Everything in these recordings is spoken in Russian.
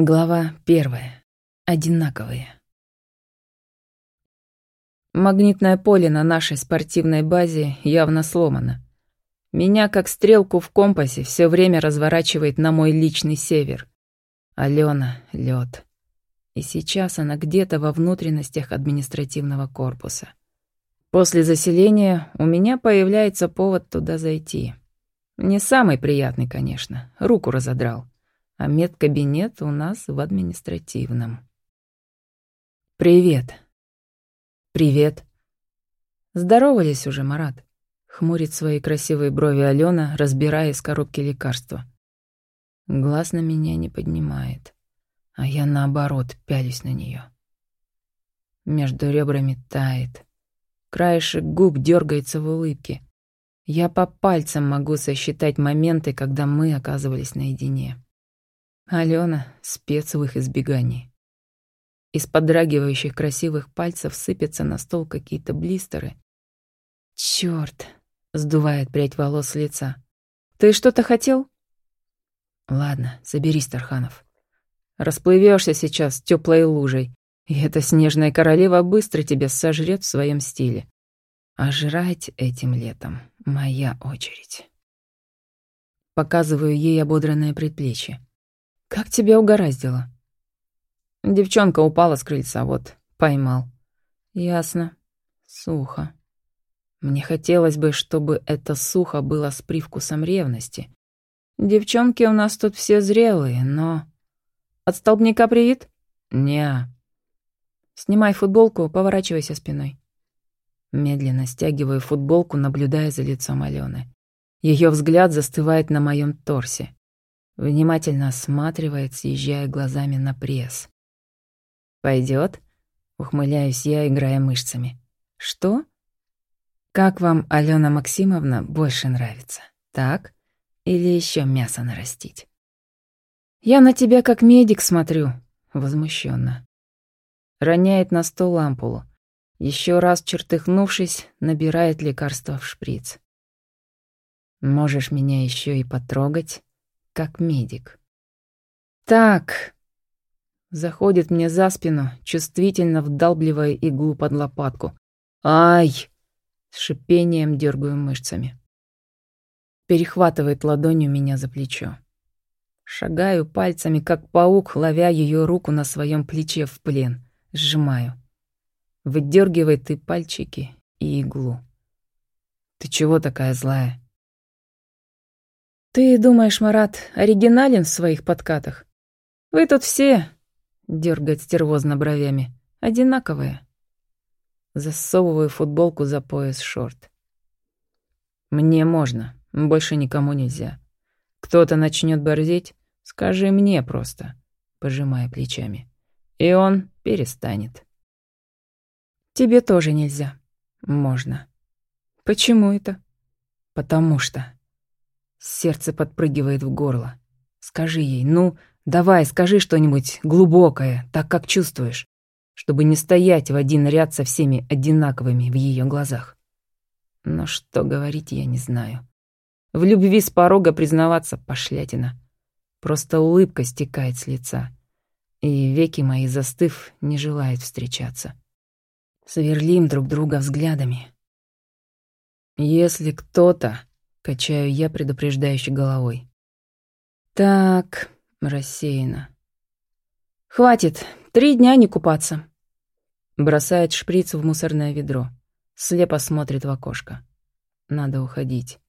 Глава первая. Одинаковые. Магнитное поле на нашей спортивной базе явно сломано. Меня, как стрелку в компасе, все время разворачивает на мой личный север. Алена — лед. И сейчас она где-то во внутренностях административного корпуса. После заселения у меня появляется повод туда зайти. Не самый приятный, конечно, руку разодрал а медкабинет у нас в административном. «Привет». «Привет». «Здоровались уже, Марат?» — хмурит свои красивые брови Алена, разбирая из коробки лекарства. Глаз на меня не поднимает, а я, наоборот, пялюсь на нее. Между ребрами тает. Краешек губ дергается в улыбке. Я по пальцам могу сосчитать моменты, когда мы оказывались наедине. Алена — спец в их избегании. Из подрагивающих красивых пальцев сыпятся на стол какие-то блистеры. Чёрт! сдувает прядь волос с лица. «Ты что-то хотел?» «Ладно, соберись, Тарханов. Расплывешься сейчас теплой лужей, и эта снежная королева быстро тебя сожрет в своем стиле. А жрать этим летом моя очередь». Показываю ей ободранное предплечье. Как тебя угораздило? Девчонка упала с крыльца, вот, поймал. Ясно. Сухо. Мне хотелось бы, чтобы это сухо было с привкусом ревности. Девчонки у нас тут все зрелые, но... От столбняка привит? Неа. Снимай футболку, поворачивайся спиной. Медленно стягиваю футболку, наблюдая за лицом Алены. Ее взгляд застывает на моем торсе. Внимательно осматривает, съезжая глазами на пресс. Пойдет? Ухмыляюсь я, играя мышцами. Что? Как вам, Алена Максимовна, больше нравится? Так? Или еще мясо нарастить? Я на тебя как медик смотрю, возмущенно. Роняет на стол ампулу. Еще раз чертыхнувшись, набирает лекарство в шприц. Можешь меня еще и потрогать? Как медик. «Так...» Заходит мне за спину, чувствительно вдалбливая иглу под лопатку. «Ай!» С шипением дергаю мышцами. Перехватывает ладонью меня за плечо. Шагаю пальцами, как паук, ловя ее руку на своем плече в плен. Сжимаю. Выдергивает и пальчики, и иглу. «Ты чего такая злая?» «Ты думаешь, Марат, оригинален в своих подкатах? Вы тут все...» — дергает стервозно бровями. «Одинаковые». Засовываю футболку за пояс шорт. «Мне можно, больше никому нельзя. Кто-то начнет борзеть, скажи мне просто», — пожимая плечами. «И он перестанет». «Тебе тоже нельзя». «Можно». «Почему это?» «Потому что...» Сердце подпрыгивает в горло. Скажи ей, ну, давай, скажи что-нибудь глубокое, так как чувствуешь, чтобы не стоять в один ряд со всеми одинаковыми в ее глазах. Но что говорить я не знаю. В любви с порога признаваться пошлятина. Просто улыбка стекает с лица. И веки мои, застыв, не желают встречаться. Сверлим друг друга взглядами. Если кто-то Качаю я предупреждающей головой. Так, рассеяно. Хватит, три дня не купаться. Бросает шприц в мусорное ведро. Слепо смотрит в окошко. Надо уходить.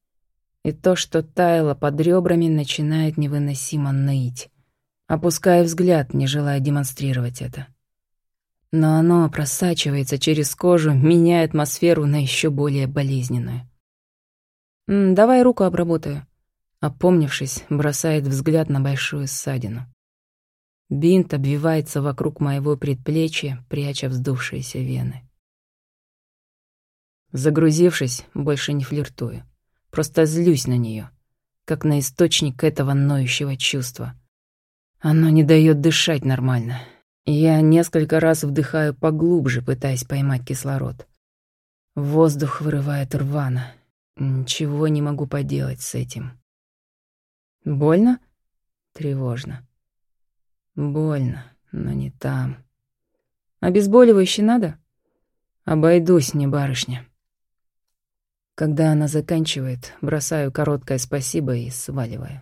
И то, что таяло под ребрами, начинает невыносимо ныть. Опускаю взгляд, не желая демонстрировать это. Но оно просачивается через кожу, меняя атмосферу на еще более болезненную. «Давай руку обработаю». Опомнившись, бросает взгляд на большую ссадину. Бинт обвивается вокруг моего предплечья, пряча вздувшиеся вены. Загрузившись, больше не флиртую. Просто злюсь на нее, как на источник этого ноющего чувства. Оно не дает дышать нормально. Я несколько раз вдыхаю поглубже, пытаясь поймать кислород. Воздух вырывает рвано, Ничего не могу поделать с этим. Больно? Тревожно. Больно, но не там. Обезболивающий надо? Обойдусь, не барышня. Когда она заканчивает, бросаю короткое спасибо и сваливаю.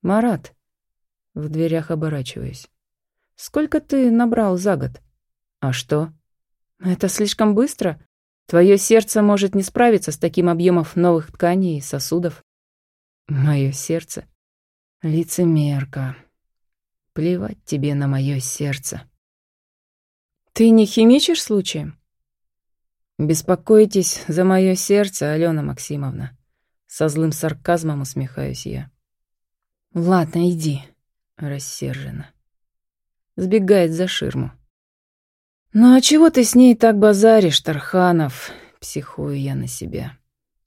«Марат», — в дверях оборачиваюсь, — «сколько ты набрал за год?» «А что?» «Это слишком быстро. Твое сердце может не справиться с таким объемом новых тканей и сосудов». «Мое сердце?» «Лицемерка. Плевать тебе на мое сердце». «Ты не химичишь случаем?» «Беспокойтесь за мое сердце, Алена Максимовна». Со злым сарказмом усмехаюсь я. «Ладно, иди», — рассерженно. Сбегает за ширму. «Ну а чего ты с ней так базаришь, Тарханов?» — психую я на себя.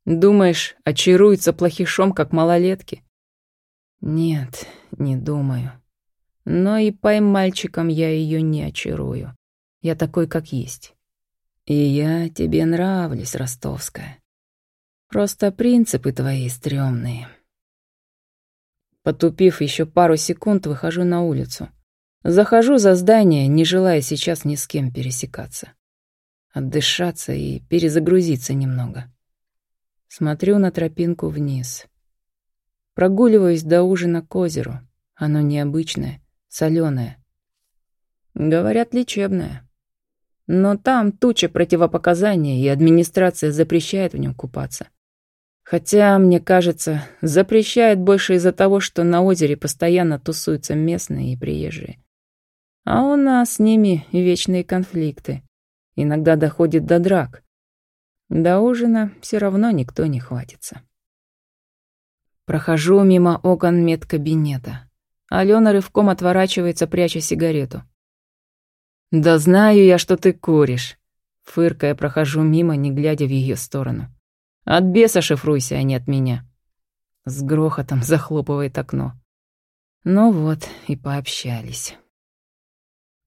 «Думаешь, очаруется плохишом, как малолетки?» «Нет, не думаю. Но и поймальчиком я ее не очарую. Я такой, как есть. И я тебе нравлюсь, ростовская. Просто принципы твои стрёмные». Потупив еще пару секунд, выхожу на улицу. Захожу за здание, не желая сейчас ни с кем пересекаться. Отдышаться и перезагрузиться немного. Смотрю на тропинку вниз. Прогуливаюсь до ужина к озеру. Оно необычное, соленое. Говорят, лечебное. Но там туча противопоказаний, и администрация запрещает в нем купаться. Хотя, мне кажется, запрещает больше из-за того, что на озере постоянно тусуются местные и приезжие. А у нас с ними вечные конфликты. Иногда доходит до драк. До ужина все равно никто не хватится. Прохожу мимо окон медкабинета. Алена рывком отворачивается, пряча сигарету. «Да знаю я, что ты куришь!» Фыркая, прохожу мимо, не глядя в ее сторону. От беса шифруйся, а не от меня. С грохотом захлопывает окно. Ну вот, и пообщались.